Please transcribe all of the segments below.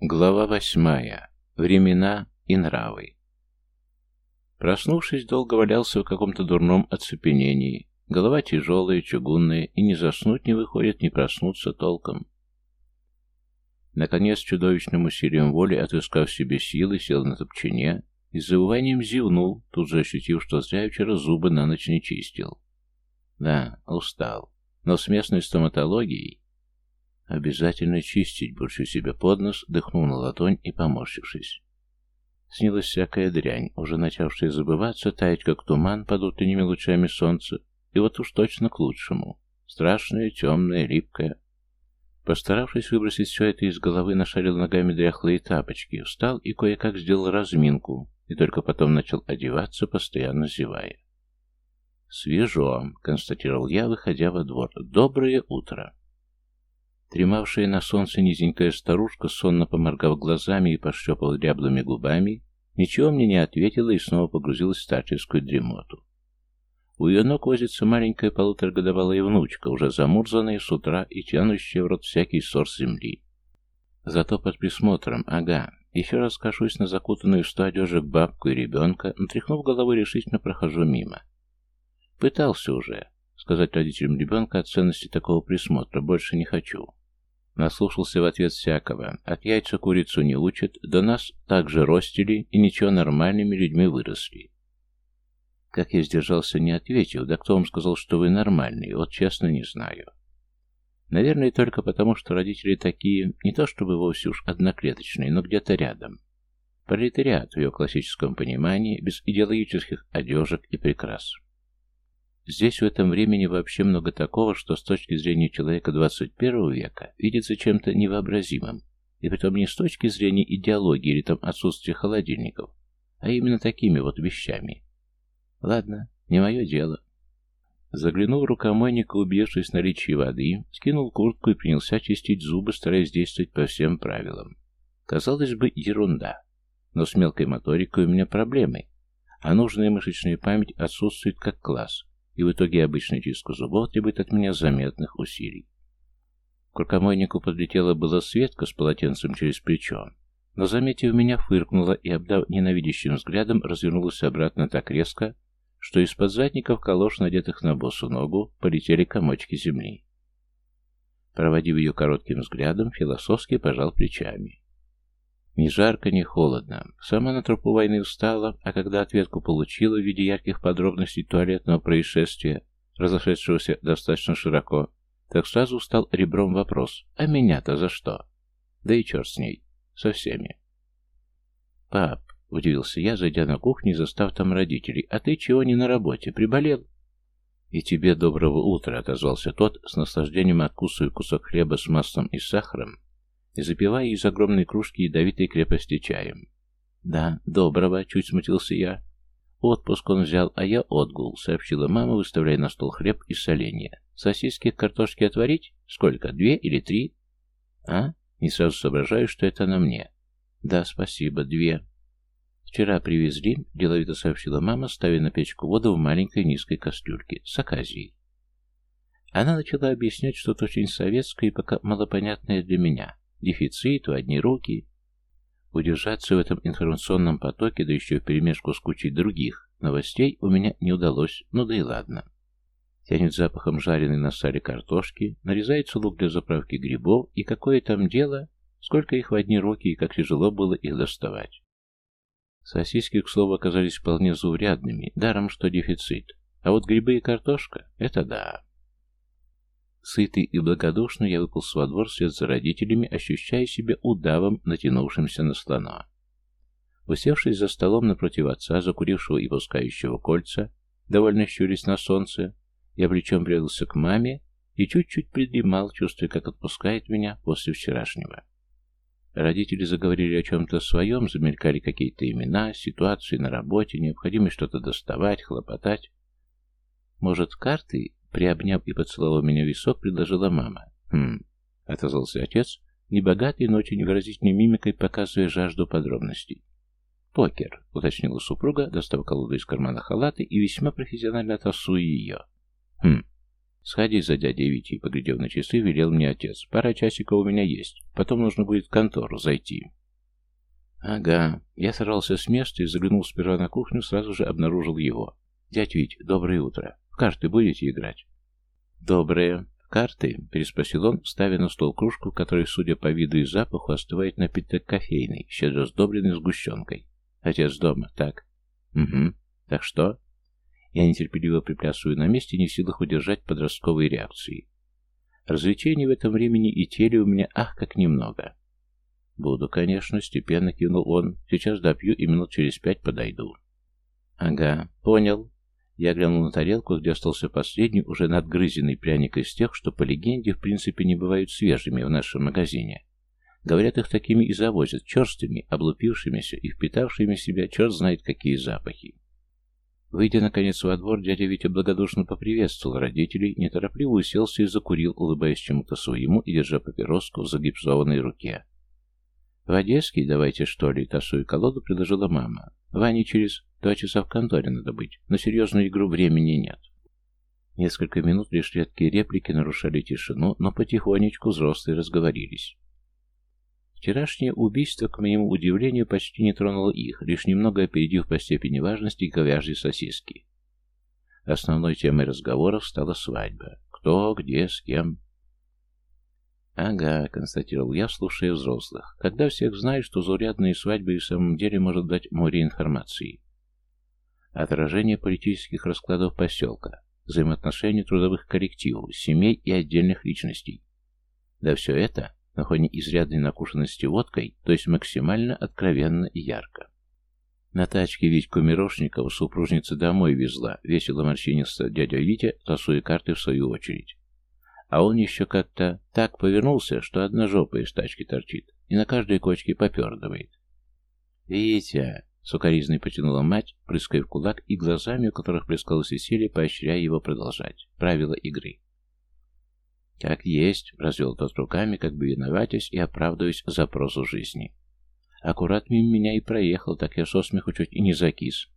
Глава восьмая. Времена и нравы. Проснувшись, долго валялся в каком-то дурном оцепенении. Голова тяжелая, чугунная, и не заснуть не выходит, не проснуться толком. Наконец, чудовищным усилием воли, отыскав себе силы, сел на топчине и с забыванием зевнул, тут же ощутив, что зря вчера зубы на ночь не чистил. Да, устал. Но с местной стоматологией Обязательно чистить, бурчу себе под нос, дыхнул на ладонь и поморщившись. Снилась всякая дрянь, уже начавшая забываться, таять как туман под утренними лучами солнца, и вот уж точно к лучшему. Страшная, темная, липкая. Постаравшись выбросить все это из головы, нашарил ногами дряхлые тапочки, встал и кое-как сделал разминку, и только потом начал одеваться, постоянно зевая. «Свежо», — констатировал я, выходя во двор. «Доброе утро». Тремавшая на солнце низенькая старушка, сонно поморгав глазами и пошлепав дряблыми губами, ничего мне не ответила и снова погрузилась в старческую дремоту. У ее ног возится маленькая полуторагодовалая внучка, уже замурзанная с утра и тянущая в рот всякий сорс земли. Зато под присмотром, ага, еще раз кашусь на закутанную в сто одежек бабку и ребенка, но тряхнув головой, решительно прохожу мимо. Пытался уже сказать родителям ребенка о ценности такого присмотра, больше не хочу. Наслушался в ответ всякого. От яйца курицу не учат, до нас также ростили и ничего нормальными людьми выросли. Как я сдержался, не ответил, да кто вам сказал, что вы нормальные, вот честно не знаю. Наверное, только потому, что родители такие, не то чтобы вовсе уж одноклеточные, но где-то рядом. Пролетариат в ее классическом понимании, без идеологических одежек и прикрас. Здесь в этом времени вообще много такого, что с точки зрения человека 21 века видится чем-то невообразимым, и притом не с точки зрения идеологии или там отсутствия холодильников, а именно такими вот вещами. Ладно, не мое дело. Заглянул в рукомойник и, убедившись воды, скинул куртку и принялся чистить зубы, стараясь действовать по всем правилам. Казалось бы, ерунда. Но с мелкой моторикой у меня проблемы, а нужная мышечная память отсутствует как класс, и в итоге обычная чистка зубов требует от меня заметных усилий. К рукомойнику подлетела была Светка с полотенцем через плечо, но, заметив меня, фыркнула и, обдав ненавидящим взглядом, развернулась обратно так резко, что из-под задников калош, надетых на босу ногу, полетели комочки земли. Проводив ее коротким взглядом, философски пожал плечами. Ни жарко, ни холодно. Сама на тропу войны устала, а когда ответку получила в виде ярких подробностей туалетного происшествия, разошедшегося достаточно широко, так сразу стал ребром вопрос «А меня-то за что?» Да и черт с ней. Со всеми. «Пап», — удивился я, зайдя на кухню застав там родителей, «а ты чего не на работе? Приболел?» «И тебе доброго утра», — отозвался тот, с наслаждением откусывая кусок хлеба с маслом и сахаром, и запивая из огромной кружки ядовитой крепости чаем. «Да, доброго», — чуть смутился я. «Отпуск он взял, а я отгул», — сообщила мама, выставляя на стол хлеб и соленья. «Сосиски картошки отварить? Сколько, две или три?» «А?» Не сразу соображаю, что это на мне. «Да, спасибо, две». «Вчера привезли», — деловито сообщила мама, ставя на печку воду в маленькой низкой кастрюльке с аказией. Она начала объяснять что-то очень советское и пока малопонятное для меня. Дефицит, одни руки. Удержаться в этом информационном потоке, да еще в перемешку с кучей других новостей, у меня не удалось, ну да и ладно. Тянет запахом жареной на сале картошки, нарезается лук для заправки грибов, и какое там дело, сколько их в одни руки и как тяжело было их доставать. Сосиски, к слову, оказались вполне заурядными, даром что дефицит. А вот грибы и картошка — это да. Сытый и благодушный я выполз во двор вслед за родителями, ощущая себя удавом, натянувшимся на слона. Усевшись за столом напротив отца, закурившего и пускающего кольца, довольно щурясь на солнце, я плечом придался к маме и чуть-чуть придремал, чувствуя, как отпускает меня после вчерашнего. Родители заговорили о чем-то своем, замелькали какие-то имена, ситуации на работе, необходимость что-то доставать, хлопотать. Может, карты Приобняв и поцеловав меня в висок, предложила мама. «Хм», — отозвался отец, небогатый, но очень выразительной мимикой, показывая жажду подробностей. «Покер», — уточнила супруга, достав колоду из кармана халаты и весьма профессионально тасуя ее. «Хм». Сходи за дядей Витей, поглядев на часы, велел мне отец. Пара часиков у меня есть. Потом нужно будет в контору зайти. Ага. Я сорвался с места и заглянул сперва на кухню, сразу же обнаружил его. Дядь Вить, доброе утро. В карты будете играть? Доброе. В карты? Переспросил он, ставя на стол кружку, в которой, судя по виду и запаху, остывает напиток кофейный, щедро сдобренный сгущенкой. Отец дома, так? Угу. Так что? Я нетерпеливо приплясываю на месте, не в силах удержать подростковые реакции. Развлечений в этом времени и теле у меня ах как немного. Буду, конечно, степенно кивнул он. Сейчас допью и минут через пять подойду. Ага, понял. Я глянул на тарелку, где остался последний, уже надгрызенный пряник из тех, что, по легенде, в принципе не бывают свежими в нашем магазине. Говорят, их такими и завозят, черстыми, облупившимися и впитавшими в себя черт знает какие запахи. Выйдя, наконец, во двор, дядя Витя благодушно поприветствовал родителей, неторопливо уселся и закурил, улыбаясь чему-то своему и держа папироску в загипсованной руке. «В Одесский давайте, что ли?» — тасую колоду, предложила мама. «Ване через два часа в конторе надо быть. На серьезную игру времени нет». Несколько минут лишь редкие реплики нарушали тишину, но потихонечку взрослые разговорились. Вчерашнее убийство, к моему удивлению, почти не тронуло их, лишь немного опередив по степени важности говяжьи сосиски. Основной темой разговоров стала свадьба. Кто, где, с кем. «Ага», — констатировал я, слушая взрослых. «Когда всех знают, что заурядные свадьбы и в самом деле может дать море информации». Отражение политических раскладов поселка, взаимоотношения трудовых коллективов, семей и отдельных личностей. Да все это на фоне изрядной накушенности водкой, то есть максимально откровенно и ярко. На тачке Витьку Мирошникова супружница домой везла, весело морщинился дядя Витя, тасуя карты в свою очередь. А он еще как-то так повернулся, что одна жопа из тачки торчит, и на каждой кочке попердывает. «Витя!» — сукоризной потянула мать, прыская в кулак и глазами, у которых плескалось веселье, поощряя его продолжать. Правила игры. «Как есть», — развел тот руками, как бы виноватясь и оправдываясь запросу жизни. Аккурат мимо меня и проехал, так я со смеху чуть и не закис.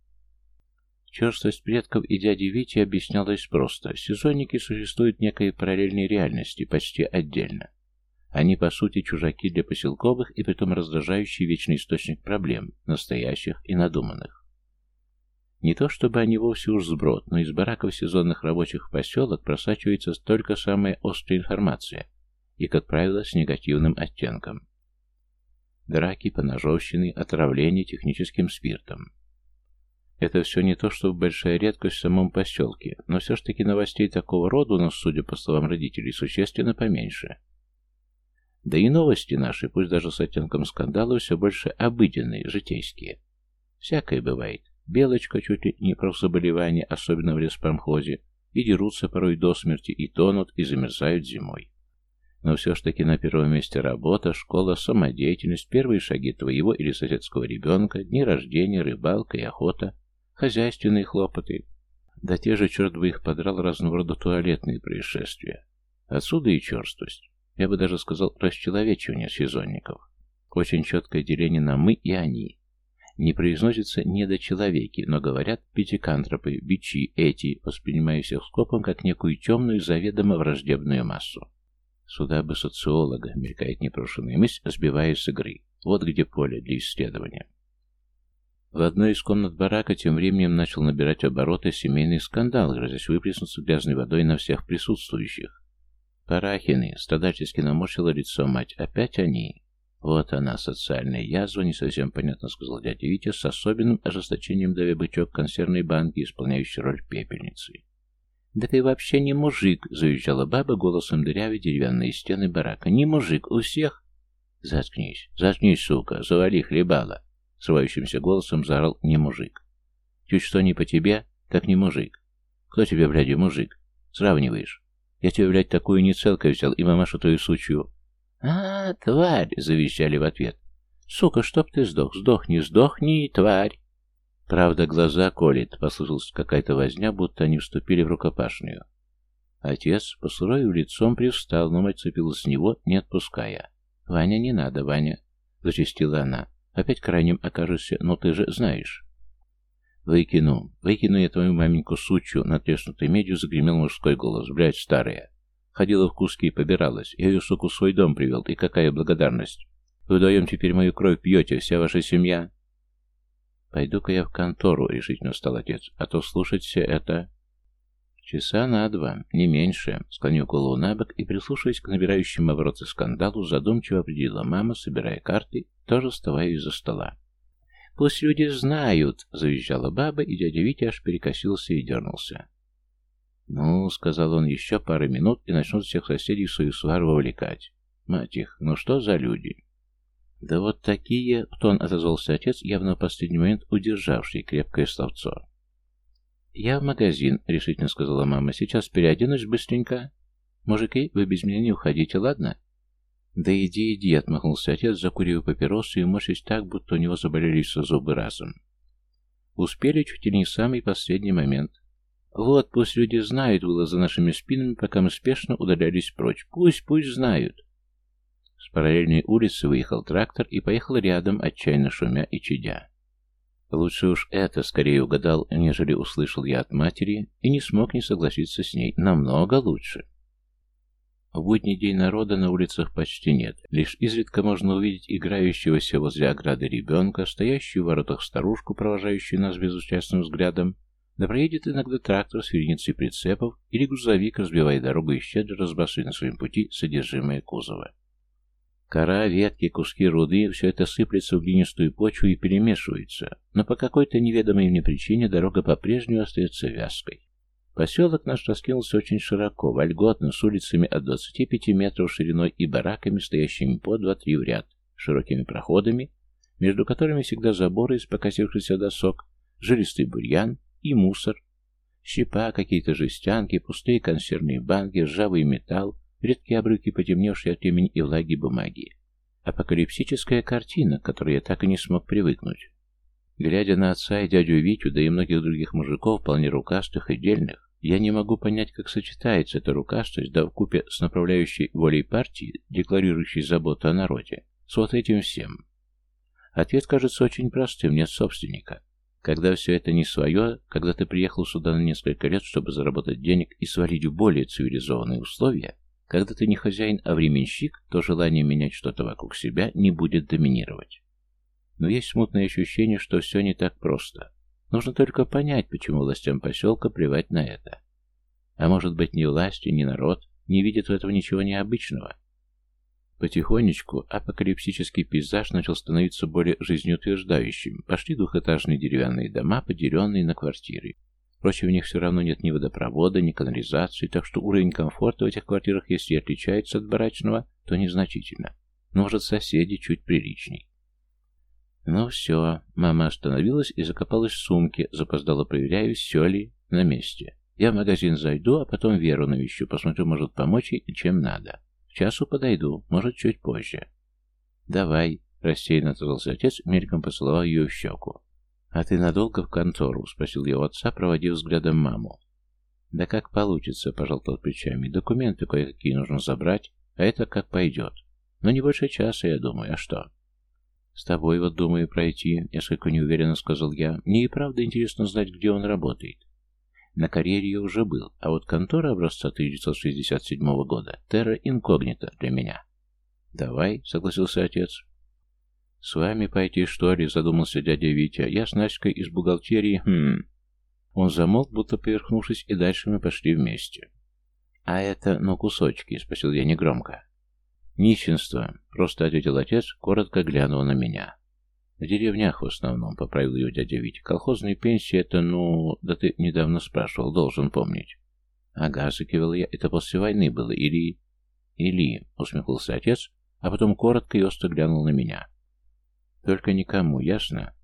Черствость предков и дяди Вити объяснялась просто. Сезонники существуют в некой параллельной реальности, почти отдельно. Они, по сути, чужаки для поселковых и притом раздражающий вечный источник проблем, настоящих и надуманных. Не то чтобы они вовсе уж сброд, но из бараков сезонных рабочих в поселок просачивается только самая острая информация, и, как правило, с негативным оттенком. Драки, поножовщины, отравление техническим спиртом. Это все не то, чтобы большая редкость в самом поселке, но все ж таки новостей такого рода у нас, судя по словам родителей, существенно поменьше. Да и новости наши, пусть даже с оттенком скандала, все больше обыденные, житейские. Всякое бывает. Белочка чуть ли не про заболевание, особенно в леспромхозе, и дерутся порой до смерти, и тонут, и замерзают зимой. Но все ж таки на первом месте работа, школа, самодеятельность, первые шаги твоего или соседского ребенка, дни рождения, рыбалка и охота, хозяйственные хлопоты. Да те же, черт бы их подрал, разного рода туалетные происшествия. Отсюда и черствость. Я бы даже сказал расчеловечивание сезонников. Очень четкое деление на «мы» и «они». Не произносятся недочеловеки, но говорят пятикантропы, бичи, эти, воспринимая всех скопом как некую темную, заведомо враждебную массу. Сюда бы социолога, мелькает непрошенная мысль, сбивая с игры. Вот где поле для исследования. В одной из комнат барака тем временем начал набирать обороты семейный скандал, грозясь выплеснуться грязной водой на всех присутствующих. Парахины, страдальчески наморщила лицо мать, опять они. Вот она, социальная язва, не совсем понятно сказал дядя Витя, с особенным ожесточением давя бычок консервной банки, исполняющей роль пепельницы. «Да ты вообще не мужик!» — завизжала баба голосом дырявой деревянные стены барака. «Не мужик! У всех...» «Заткнись! Заткнись, сука! Завали хлебала!» — срывающимся голосом заорал «не мужик». «Чуть что не по тебе, так не мужик. Кто тебе, блядь, мужик? Сравниваешь? Я тебе, блядь, такую нецелкой взял и мамашу твою сучью «А, тварь!» — завещали в ответ. «Сука, чтоб ты сдох! Сдохни, сдохни, тварь!» Правда, глаза колет, послышалась какая-то возня, будто они вступили в рукопашную. Отец, посуровив лицом, привстал, но мать цепилась с него, не отпуская. «Ваня, не надо, Ваня!» — зачастила она. «Опять крайним окажешься, но ты же знаешь». «Выкину, выкину я твою маменьку сучью!» На треснутой медью загремел мужской голос. «Блядь, старая!» Ходила в куски и побиралась. Я ее, суку, в свой дом привел. И какая благодарность! Вы вдвоем теперь мою кровь пьете, вся ваша семья. Пойду-ка я в контору, решительно стал отец, а то слушать все это... Часа на два, не меньше, склонив голову на бок и прислушиваясь к набирающим обороты скандалу, задумчиво определила мама, собирая карты, тоже вставая из-за стола. «Пусть люди знают!» — завизжала баба, и дядя Витя аж перекосился и дернулся. «Ну, — сказал он, — еще пару минут, и начнут всех соседей в свою свару вовлекать. Мать их, ну что за люди?» «Да вот такие!» — в тон отозвался отец, явно в последний момент удержавший крепкое словцо. «Я в магазин», — решительно сказала мама. «Сейчас переоденусь быстренько. Мужики, вы без меня не уходите, ладно?» «Да иди, иди», — отмахнулся отец, закуривая папиросы и морщись так, будто у него заболели все зубы разом. Успели чуть ли не самый последний момент. Вот, пусть люди знают, было за нашими спинами, пока мы спешно удалялись прочь. Пусть, пусть знают. С параллельной улицы выехал трактор и поехал рядом, отчаянно шумя и чадя. Лучше уж это скорее угадал, нежели услышал я от матери, и не смог не согласиться с ней. Намного лучше. В будний день народа на улицах почти нет. Лишь изредка можно увидеть играющегося возле ограды ребенка, стоящую в воротах старушку, провожающую нас безучастным взглядом, да проедет иногда трактор с вереницей прицепов или грузовик, разбивая дорогу и щедро разбрасывая на своем пути содержимое кузова. Кора, ветки, куски руды — все это сыплется в глинистую почву и перемешивается, но по какой-то неведомой мне причине дорога по-прежнему остается вязкой. Поселок наш раскинулся очень широко, вольготно, с улицами от 25 метров шириной и бараками, стоящими по 2-3 в ряд, широкими проходами, между которыми всегда заборы из покосившихся досок, жилистый бурьян, и мусор. Щепа, какие-то жестянки, пустые консервные банки, ржавый металл, редкие обрывки потемневшие от времени и влаги бумаги. Апокалипсическая картина, к которой я так и не смог привыкнуть. Глядя на отца и дядю Витю, да и многих других мужиков, вполне рукастых и дельных, я не могу понять, как сочетается эта рукастость, да вкупе с направляющей волей партии, декларирующей заботу о народе, с вот этим всем. Ответ кажется очень простым, нет собственника. Когда все это не свое, когда ты приехал сюда на несколько лет, чтобы заработать денег и свалить в более цивилизованные условия, когда ты не хозяин, а временщик, то желание менять что-то вокруг себя не будет доминировать. Но есть смутное ощущение, что все не так просто. Нужно только понять, почему властям поселка плевать на это. А может быть, ни власти, ни народ не видят в этом ничего необычного. Потихонечку апокалипсический пейзаж начал становиться более жизнеутверждающим. Пошли двухэтажные деревянные дома, поделенные на квартиры. Впрочем, в них все равно нет ни водопровода, ни канализации, так что уровень комфорта в этих квартирах, если отличается от барачного, то незначительно. Но, может, соседи чуть приличней. Ну все, мама остановилась и закопалась в сумке, запоздала проверяю, все ли на месте. Я в магазин зайду, а потом Веру навещу, посмотрю, может помочь ей, чем надо. К часу подойду, может, чуть позже. Давай, рассеянно отозвался отец, мельком поцеловал ее в щеку. «А ты надолго в контору?» — спросил я у отца, проводив взглядом маму. «Да как получится», — пожал тот плечами. «Документы кое-какие нужно забрать, а это как пойдет. Но не больше часа, я думаю. А что?» «С тобой вот думаю пройти», — несколько неуверенно сказал я. «Мне и правда интересно знать, где он работает. На карьере я уже был, а вот контора образца 1967 года — терра инкогнита для меня. «Давай», — согласился отец. «С вами пойти, что ли?» — задумался дядя Витя. «Я с Наськой из бухгалтерии. Хм...» Он замолк, будто поверхнувшись, и дальше мы пошли вместе. «А это, ну, кусочки», — спросил я негромко. «Нищенство», — просто ответил отец, коротко глянул на меня. В деревнях в основном, поправил ее дядя Витя. Колхозные пенсии это, ну, да ты недавно спрашивал, должен помнить. Ага, закивал я, это после войны было, или... Или, усмехнулся отец, а потом коротко и остро глянул на меня. Только никому, ясно?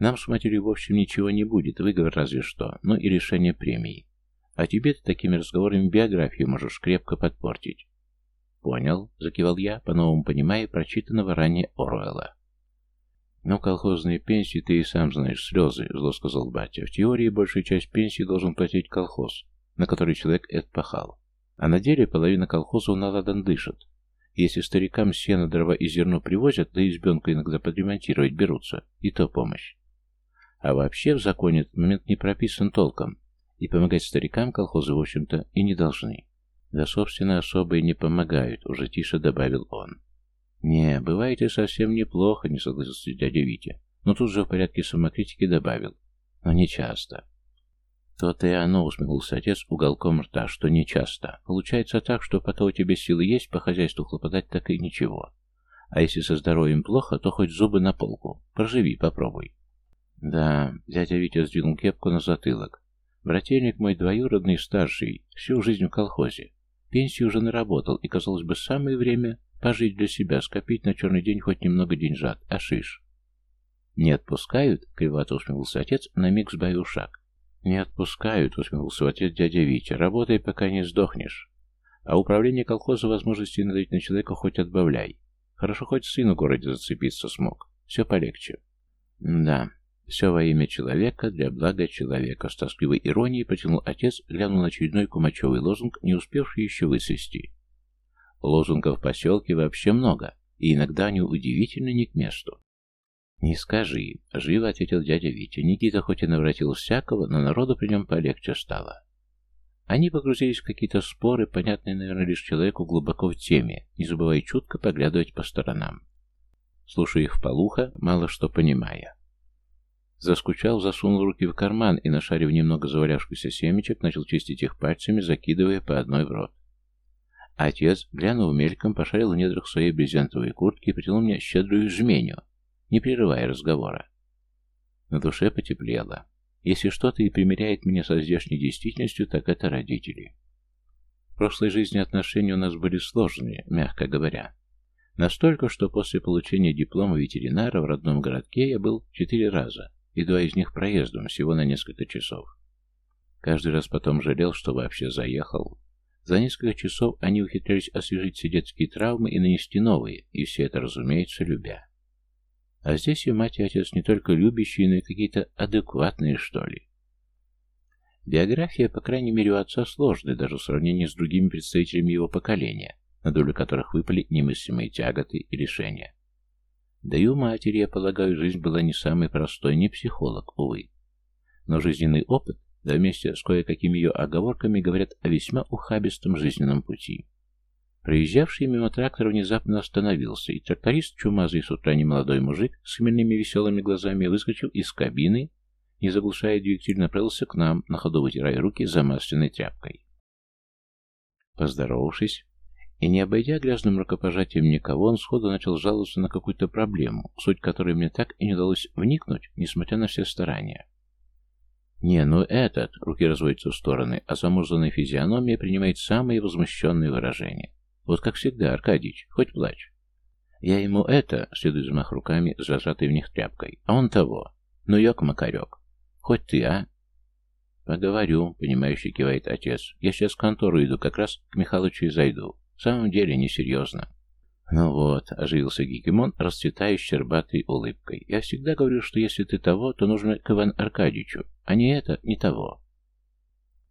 Нам с матерью, в общем, ничего не будет, выговор разве что, ну и решение премии. А тебе ты такими разговорами биографию можешь крепко подпортить. Понял, закивал я, по-новому понимая прочитанного ранее Оруэлла. «Ну, колхозные пенсии ты и сам знаешь, слезы», — зло сказал батя. «В теории большую часть пенсии должен платить колхоз, на который человек это пахал. А на деле половина колхоза наладан дышит. Если старикам сено, дрова и зерно привозят, да избенку иногда подремонтировать берутся, и то помощь. А вообще в законе этот момент не прописан толком, и помогать старикам колхозы, в общем-то, и не должны. Да, собственно, особо и не помогают, уже тише добавил он. Не, бывает и совсем неплохо, не согласился дядя Витя, но тут же в порядке самокритики добавил. Но не часто. То-то и оно, усмехнулся отец уголком рта, что не часто. Получается так, что пока у тебя силы есть по хозяйству хлопотать, так и ничего. А если со здоровьем плохо, то хоть зубы на полку. Проживи, попробуй. Да, дядя Витя сдвинул кепку на затылок. Брательник мой двоюродный старший, всю жизнь в колхозе. Пенсию уже наработал, и, казалось бы, самое время пожить для себя, скопить на черный день хоть немного деньжат. А шиш? «Не отпускают?» — кривато усмехнулся отец, на миг сбавил шаг. «Не отпускают», — усмехнулся в дядя Витя. «Работай, пока не сдохнешь. А управление колхоза возможности надавить на человека хоть отбавляй. Хорошо хоть сын в городе зацепиться смог. Все полегче». «Да, все во имя человека, для блага человека», — с тоскливой иронией протянул отец, глянул на очередной кумачевый лозунг, не успевший еще высвести. Лозунгов в поселке вообще много, и иногда они удивительно не к месту. «Не скажи», — живо ответил дядя Витя. Никита хоть и навратил всякого, но народу при нем полегче стало. Они погрузились в какие-то споры, понятные, наверное, лишь человеку глубоко в теме, не забывая чутко поглядывать по сторонам. Слушая их в полуха, мало что понимая. Заскучал, засунул руки в карман и, нашарив немного завалявшихся семечек, начал чистить их пальцами, закидывая по одной в рот. Отец, глянув мельком, пошарил в недрах своей брезентовой куртки и протянул мне щедрую жменю, не прерывая разговора. На душе потеплело. Если что-то и примеряет меня со здешней действительностью, так это родители. В прошлой жизни отношения у нас были сложные, мягко говоря. Настолько, что после получения диплома ветеринара в родном городке я был четыре раза, и два из них проездом, всего на несколько часов. Каждый раз потом жалел, что вообще заехал. За несколько часов они ухитрялись освежить все детские травмы и нанести новые, и все это, разумеется, любя. А здесь и мать, и отец не только любящие, но и какие-то адекватные, что ли. Биография, по крайней мере, у отца сложная, даже в сравнении с другими представителями его поколения, на долю которых выпали немыслимые тяготы и решения. Да и у матери, я полагаю, жизнь была не самой простой, не психолог, увы. Но жизненный опыт, да вместе с кое-какими ее оговорками, говорят о весьма ухабистом жизненном пути. Проезжавший мимо трактора внезапно остановился, и тракторист, чумазый с утра немолодой мужик с хмельными веселыми глазами, выскочил из кабины, не заглушая двигатель, направился к нам, на ходу вытирая руки замасленной тряпкой. Поздоровавшись и не обойдя грязным рукопожатием никого, он сходу начал жаловаться на какую-то проблему, суть которой мне так и не удалось вникнуть, несмотря на все старания. Не, ну этот, руки разводятся в стороны, а замурзанная физиономия принимает самые возмущенные выражения. Вот как всегда, Аркадьич, хоть плачь. Я ему это, следует взмах руками, зажатой в них тряпкой, а он того. Ну, ёк, Макарек, хоть ты, а? Поговорю, понимающий кивает отец. Я сейчас в контору иду, как раз к Михалычу и зайду. В самом деле, несерьезно. Ну вот, оживился Гегемон, расцветая щербатой улыбкой. Я всегда говорю, что если ты того, то нужно к Ивану Аркадьевичу, а не это, не того.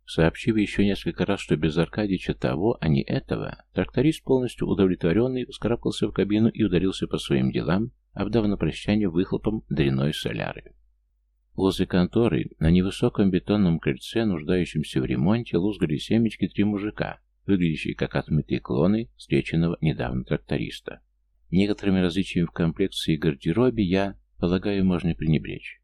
Сообщив еще несколько раз, что без Аркадьича того, а не этого, тракторист, полностью удовлетворенный, вскарабкался в кабину и ударился по своим делам, обдав на прощание выхлопом дряной соляры. Возле конторы, на невысоком бетонном крыльце, нуждающемся в ремонте, лузгали семечки три мужика, выглядящие как отмытые клоны встреченного недавно тракториста. Некоторыми различиями в комплекции и гардеробе я, полагаю, можно пренебречь.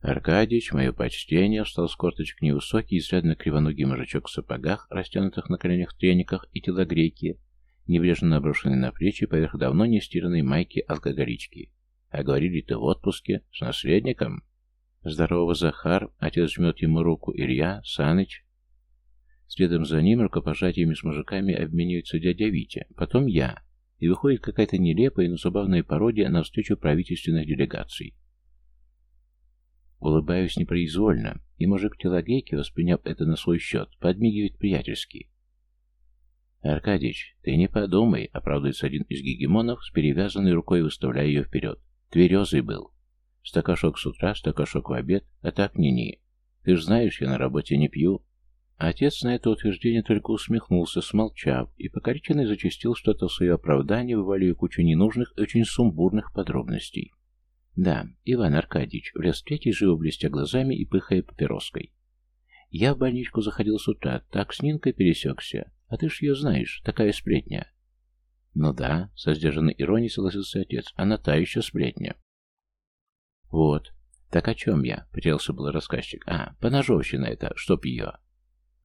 Аркадьич, мое почтение, встал с корточек невысокий, изрядно кривоногий мужичок в сапогах, растянутых на коленях трениках и телогрейке, небрежно наброшенный на плечи поверх давно не стиранной майки алкоголички. А говорили ты в отпуске с наследником? Здорово, Захар, отец жмет ему руку, Илья, Саныч. Следом за ним рукопожатиями с мужиками обменивается дядя Витя, потом я, и выходит какая-то нелепая, но забавная пародия на встречу правительственных делегаций. Улыбаюсь непроизвольно, и мужик телогейки, восприняв это на свой счет, подмигивает приятельски. «Аркадич, ты не подумай», — оправдывается один из гегемонов, с перевязанной рукой выставляя ее вперед. «Тверезый был. Стакашок с утра, стакашок в обед, а так ни-ни. Ты ж знаешь, я на работе не пью». Отец на это утверждение только усмехнулся, смолчав, и покорительно зачастил что-то в свое оправдание, вываливая кучу ненужных и очень сумбурных подробностей. Да, Иван Аркадьевич влез третий, живо блестя глазами и пыхая папироской. Я в больничку заходил с утра, так с Нинкой пересекся. А ты ж ее знаешь, такая сплетня. Ну да, со сдержанной иронией согласился отец. Она та еще сплетня. Вот. Так о чем я? Потерялся был рассказчик. А, поножовщина это, чтоб ее.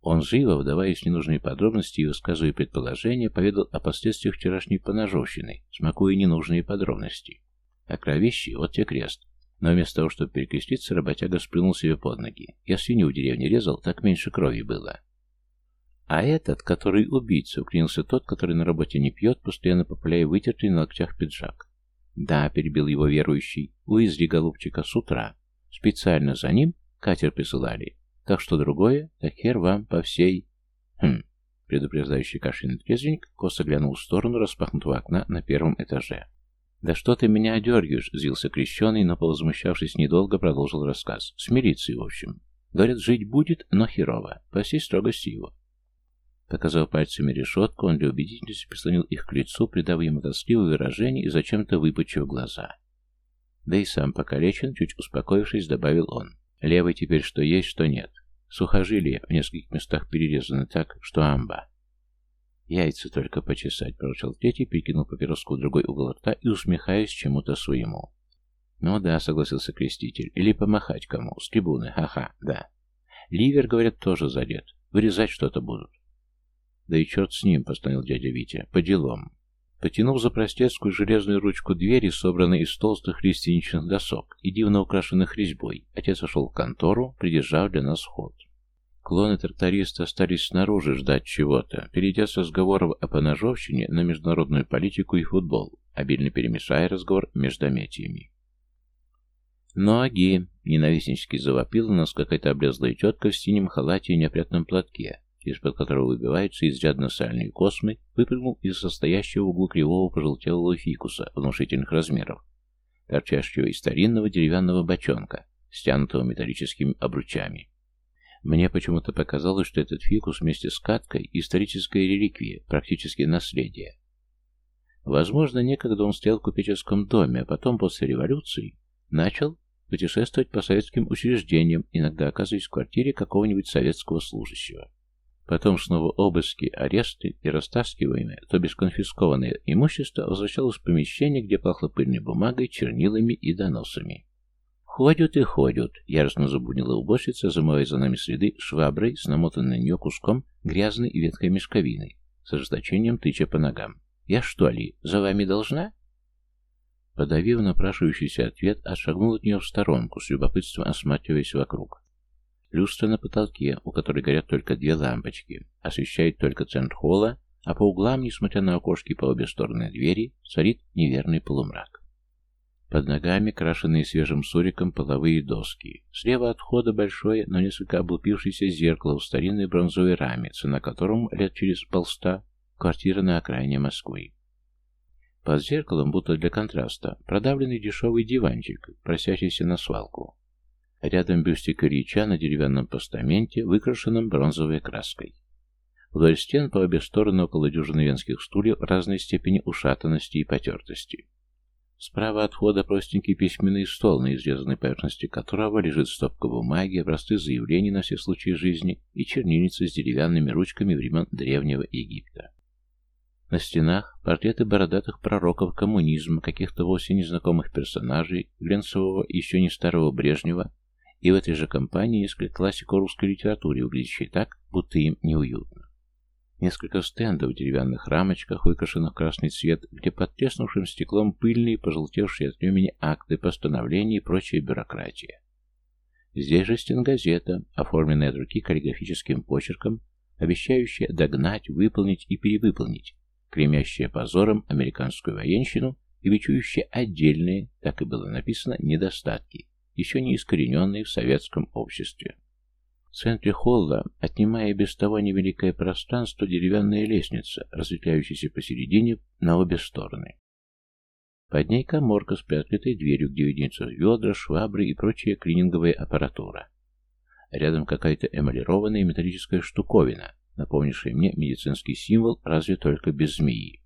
Он живо, вдаваясь в ненужные подробности и высказывая предположения, поведал о последствиях вчерашней поножовщины, смакуя ненужные подробности. А кровищи, вот те крест. Но вместо того, чтобы перекреститься, работяга сплюнул себе под ноги. Я свинью в деревне резал, так меньше крови было. А этот, который убийца, уклонился тот, который на работе не пьет, постоянно популяя вытертый на локтях пиджак. Да, перебил его верующий, увезли голубчика с утра. Специально за ним катер присылали. Так что другое, так хер вам по всей... Хм, предупреждающий кашлянный трезвенник косо глянул в сторону распахнутого окна на первом этаже. «Да что ты меня одергиваешь?» — злился крещеный, но, повозмущавшись недолго, продолжил рассказ. «С милицией, в общем. Говорят, жить будет, но херово. По всей строгости его». Показав пальцами решетку, он для убедительности прислонил их к лицу, придав ему тоскливое выражение и зачем-то выпучив глаза. Да и сам покалечен, чуть успокоившись, добавил он. Левый теперь что есть, что нет. Сухожилия в нескольких местах перерезаны так, что амба. «Яйца только почесать», — прорычал третий, перекинул папироску в другой угол рта и усмехаясь чему-то своему. «Ну да», — согласился креститель, — «или помахать кому, с трибуны, ха-ха, да. Ливер, говорят, тоже задет, вырезать что-то будут». «Да и черт с ним», — постановил дядя Витя, — «по делам». Потянув за простецкую железную ручку двери, собранной из толстых лиственничных досок и дивно украшенных резьбой, отец вошел в контору, придержав для нас вход. Клоны тракториста остались снаружи ждать чего-то, перейдя с разговоров о поножовщине на международную политику и футбол, обильно перемешая разговор между метиями. «Ноги!» — ненавистнически завопила нас какая-то облезлая тетка в синем халате и неопрятном платке, из-под которого выбиваются изрядно сальные космы, выпрыгнул из состоящего в углу кривого пожелтелого фикуса внушительных размеров, торчащего из старинного деревянного бочонка, стянутого металлическими обручами. Мне почему-то показалось, что этот фикус вместе с каткой – историческая реликвия, практически наследие. Возможно, некогда он стоял в купеческом доме, а потом, после революции, начал путешествовать по советским учреждениям, иногда оказываясь в квартире какого-нибудь советского служащего. Потом снова обыски, аресты и растаскиваемое, то бишь конфискованное имущество возвращалось в помещение, где пахло пыльной бумагой, чернилами и доносами. «Ходят и ходят», — яростно забудила уборщица, замывая за нами следы шваброй с намотанной на нее куском грязной и веткой мешковины, с ожесточением тыча по ногам. «Я что ли, за вами должна?» Подавив напрашивающийся ответ, отшагнул от нее в сторонку, с любопытством осматриваясь вокруг. Люстра на потолке, у которой горят только две лампочки, освещает только центр холла, а по углам, несмотря на окошки по обе стороны двери, царит неверный полумрак. Под ногами крашеные свежим суриком половые доски. Слева от входа большое, но несколько облупившееся зеркало в старинной бронзовой раме, цена которому лет через полста квартира на окраине Москвы. Под зеркалом, будто для контраста, продавленный дешевый диванчик, просящийся на свалку. Рядом бюстик Ильича на деревянном постаменте, выкрашенном бронзовой краской. Вдоль стен по обе стороны около дюжины венских стульев разной степени ушатанности и потертости. Справа от входа простенький письменный стол, на изрезанной поверхности которого лежит стопка бумаги, образцы заявлений на все случаи жизни и чернильница с деревянными ручками времен Древнего Египта. На стенах портреты бородатых пророков коммунизма, каких-то вовсе незнакомых персонажей, глянцевого еще не старого Брежнева, и в этой же компании несколько классиков русской литературы, выглядящие так, будто им неуютно. Несколько стендов в деревянных рамочках, выкрашенных в красный цвет, где под треснувшим стеклом пыльные, пожелтевшие от времени акты, постановления и прочая бюрократия. Здесь же стенгазета, оформленная от руки каллиграфическим почерком, обещающая догнать, выполнить и перевыполнить, кремящая позором американскую военщину и бичующая отдельные, так и было написано, недостатки, еще не искорененные в советском обществе. В центре холла, отнимая без того невеликое пространство, деревянная лестница, разветвляющаяся посередине на обе стороны. Под ней коморка с приоткрытой дверью, где виднеются ведра, швабры и прочая клининговая аппаратура. Рядом какая-то эмалированная металлическая штуковина, напомнившая мне медицинский символ, разве только без змеи.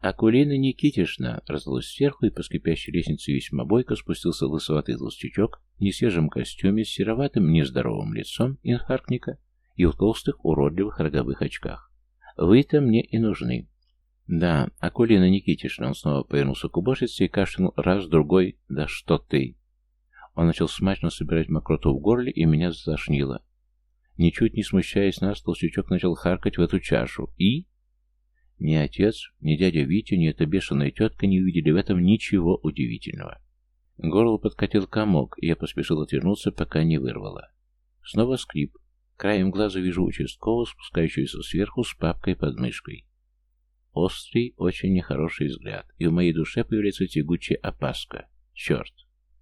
Акулина Никитишна раздалась сверху, и по скрипящей лестнице весьма бойко спустился лысоватый толстячок в несвежем костюме с сероватым нездоровым лицом инфарктника и в толстых уродливых роговых очках. «Вы-то мне и нужны». «Да, Акулина Никитишна», он снова повернулся к уборщице и кашлянул раз, другой. «Да что ты!» Он начал смачно собирать мокроту в горле, и меня затошнило. Ничуть не смущаясь нас, толстячок начал харкать в эту чашу. И... Ни отец, ни дядя Витя, ни эта бешеная тетка не увидели в этом ничего удивительного. Горло подкатил комок, и я поспешил отвернуться, пока не вырвало. Снова скрип. Краем глаза вижу участкового, спускающегося сверху с папкой под мышкой. Острый, очень нехороший взгляд, и в моей душе появляется тягучая опаска. Черт!